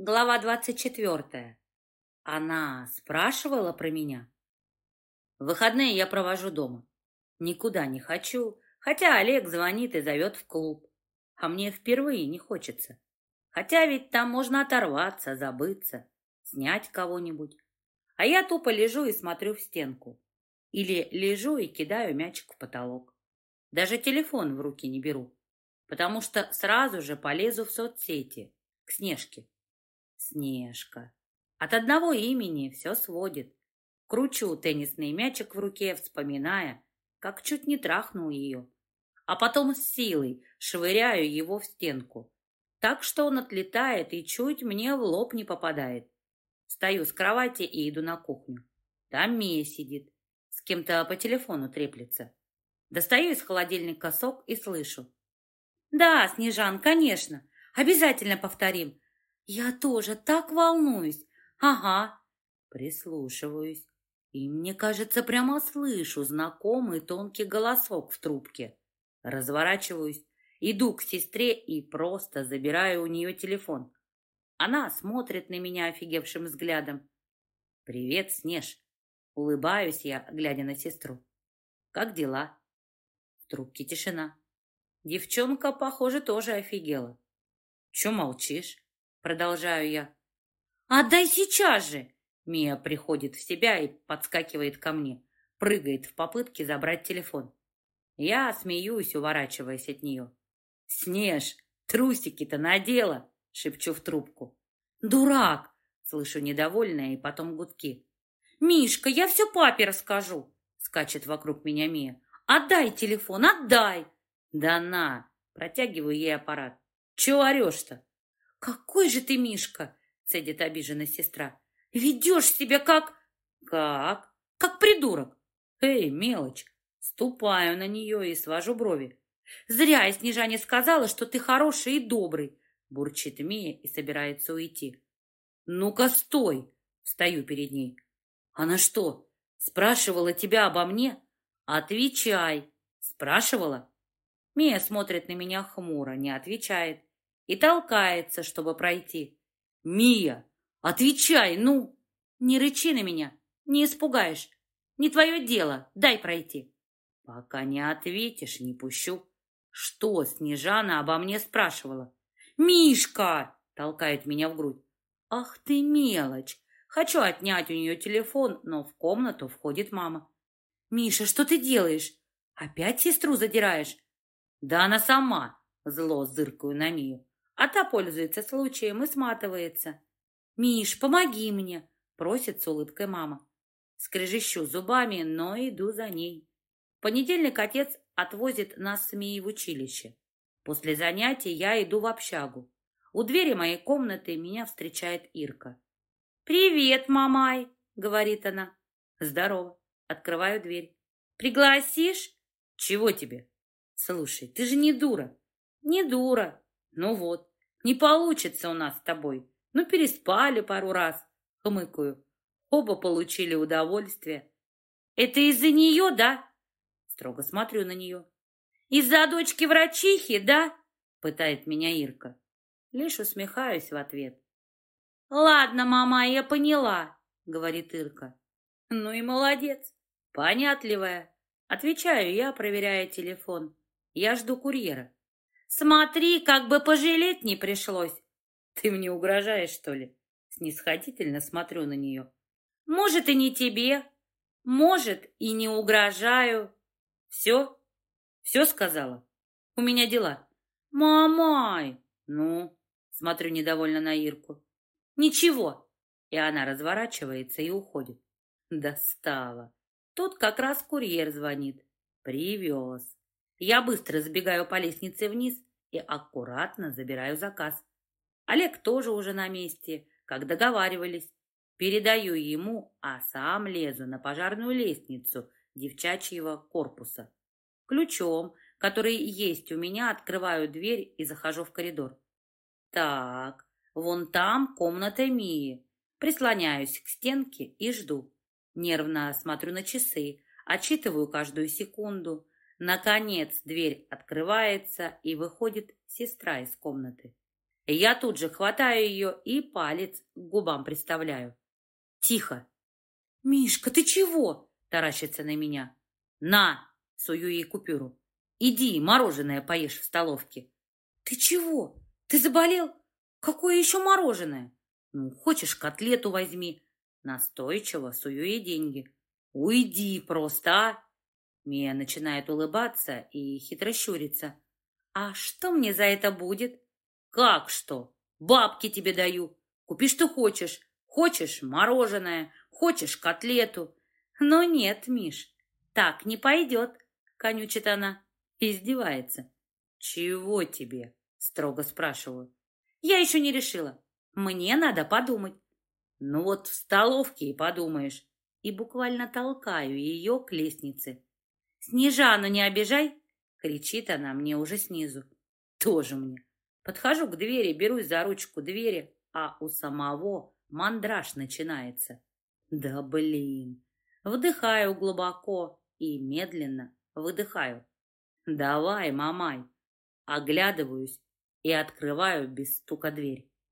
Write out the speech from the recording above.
Глава двадцать четвертая. Она спрашивала про меня. выходные я провожу дома. Никуда не хочу, хотя Олег звонит и зовет в клуб. А мне впервые не хочется. Хотя ведь там можно оторваться, забыться, снять кого-нибудь. А я тупо лежу и смотрю в стенку. Или лежу и кидаю мячик в потолок. Даже телефон в руки не беру, потому что сразу же полезу в соцсети, к Снежке. Снежка. От одного имени все сводит. Кручу теннисный мячик в руке, вспоминая, как чуть не трахнул ее. А потом с силой швыряю его в стенку. Так что он отлетает и чуть мне в лоб не попадает. Встаю с кровати и иду на кухню. Там Мия сидит. С кем-то по телефону треплется. Достаю из холодильника сок и слышу. «Да, Снежан, конечно. Обязательно повторим. Я тоже так волнуюсь. Ага. Прислушиваюсь. И мне кажется, прямо слышу знакомый тонкий голосок в трубке. Разворачиваюсь, иду к сестре и просто забираю у нее телефон. Она смотрит на меня офигевшим взглядом. «Привет, Снеж!» Улыбаюсь я, глядя на сестру. «Как дела?» В трубке тишина. Девчонка, похоже, тоже офигела. «Че молчишь?» Продолжаю я. «Отдай сейчас же!» Мия приходит в себя и подскакивает ко мне, прыгает в попытке забрать телефон. Я смеюсь, уворачиваясь от нее. «Снеж, трусики-то надела!» — шепчу в трубку. «Дурак!» — слышу недовольное и потом гудки. «Мишка, я все папе расскажу!» — скачет вокруг меня Мия. «Отдай телефон, отдай!» «Да на!» — протягиваю ей аппарат. «Чего орешь-то?» «Какой же ты, Мишка!» — цедит обиженная сестра. «Ведешь себя как...» «Как?» «Как придурок!» «Эй, мелочь!» Ступаю на нее и свожу брови. «Зря я Снежане сказала, что ты хороший и добрый!» Бурчит Мия и собирается уйти. «Ну-ка, стой!» Стою перед ней. «Она что, спрашивала тебя обо мне?» «Отвечай!» «Спрашивала?» Мия смотрит на меня хмуро, не отвечает и толкается, чтобы пройти. «Мия, отвечай, ну!» «Не рычи на меня, не испугаешь. Не твое дело, дай пройти». «Пока не ответишь, не пущу». «Что Снежана обо мне спрашивала?» «Мишка!» — толкает меня в грудь. «Ах ты мелочь! Хочу отнять у нее телефон, но в комнату входит мама. «Миша, что ты делаешь? Опять сестру задираешь?» «Да она сама!» — зло зыркаю на Мию а та пользуется случаем и сматывается. «Миш, помоги мне!» — просит с улыбкой мама. Скрежещу зубами, но иду за ней. В понедельник отец отвозит нас с Мией в училище. После занятий я иду в общагу. У двери моей комнаты меня встречает Ирка. «Привет, мамай!» — говорит она. «Здорово!» — открываю дверь. «Пригласишь?» «Чего тебе?» «Слушай, ты же не дура!» «Не дура!» «Ну вот, не получится у нас с тобой. Ну, переспали пару раз, хмыкаю. Оба получили удовольствие. Это из-за нее, да? Строго смотрю на нее. Из-за дочки врачихи, да? Пытает меня Ирка. Лишь усмехаюсь в ответ. Ладно, мама, я поняла, говорит Ирка. Ну и молодец, понятливая. Отвечаю я, проверяя телефон. Я жду курьера. Смотри, как бы пожалеть не пришлось. Ты мне угрожаешь, что ли? Снисходительно смотрю на нее. Может, и не тебе. Может, и не угрожаю. Все? Все сказала? У меня дела. Мамай! Ну, смотрю недовольно на Ирку. Ничего. И она разворачивается и уходит. Достала. Тут как раз курьер звонит. Привез. Я быстро забегаю по лестнице вниз и аккуратно забираю заказ. Олег тоже уже на месте, как договаривались. Передаю ему, а сам лезу на пожарную лестницу девчачьего корпуса. Ключом, который есть у меня, открываю дверь и захожу в коридор. Так, вон там комната Мии. Прислоняюсь к стенке и жду. Нервно смотрю на часы, отчитываю каждую секунду. Наконец дверь открывается, и выходит сестра из комнаты. Я тут же хватаю ее и палец к губам приставляю. Тихо. «Мишка, ты чего?» – таращится на меня. «На!» – сую ей купюру. «Иди, мороженое поешь в столовке». «Ты чего? Ты заболел? Какое еще мороженое?» «Ну, хочешь, котлету возьми». Настойчиво сую ей деньги. «Уйди просто, а!» Мия начинает улыбаться и хитро щурится. «А что мне за это будет?» «Как что? Бабки тебе даю. Купи, что хочешь. Хочешь мороженое, хочешь котлету». «Но нет, Миш, так не пойдет», — конючит она. Издевается. «Чего тебе?» — строго спрашиваю. «Я еще не решила. Мне надо подумать». «Ну вот в столовке и подумаешь». И буквально толкаю ее к лестнице. «Снежану не обижай!» — кричит она мне уже снизу. «Тоже мне». Подхожу к двери, берусь за ручку двери, а у самого мандраж начинается. Да блин! Вдыхаю глубоко и медленно выдыхаю. «Давай, мамай!» Оглядываюсь и открываю без стука дверь.